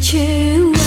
却。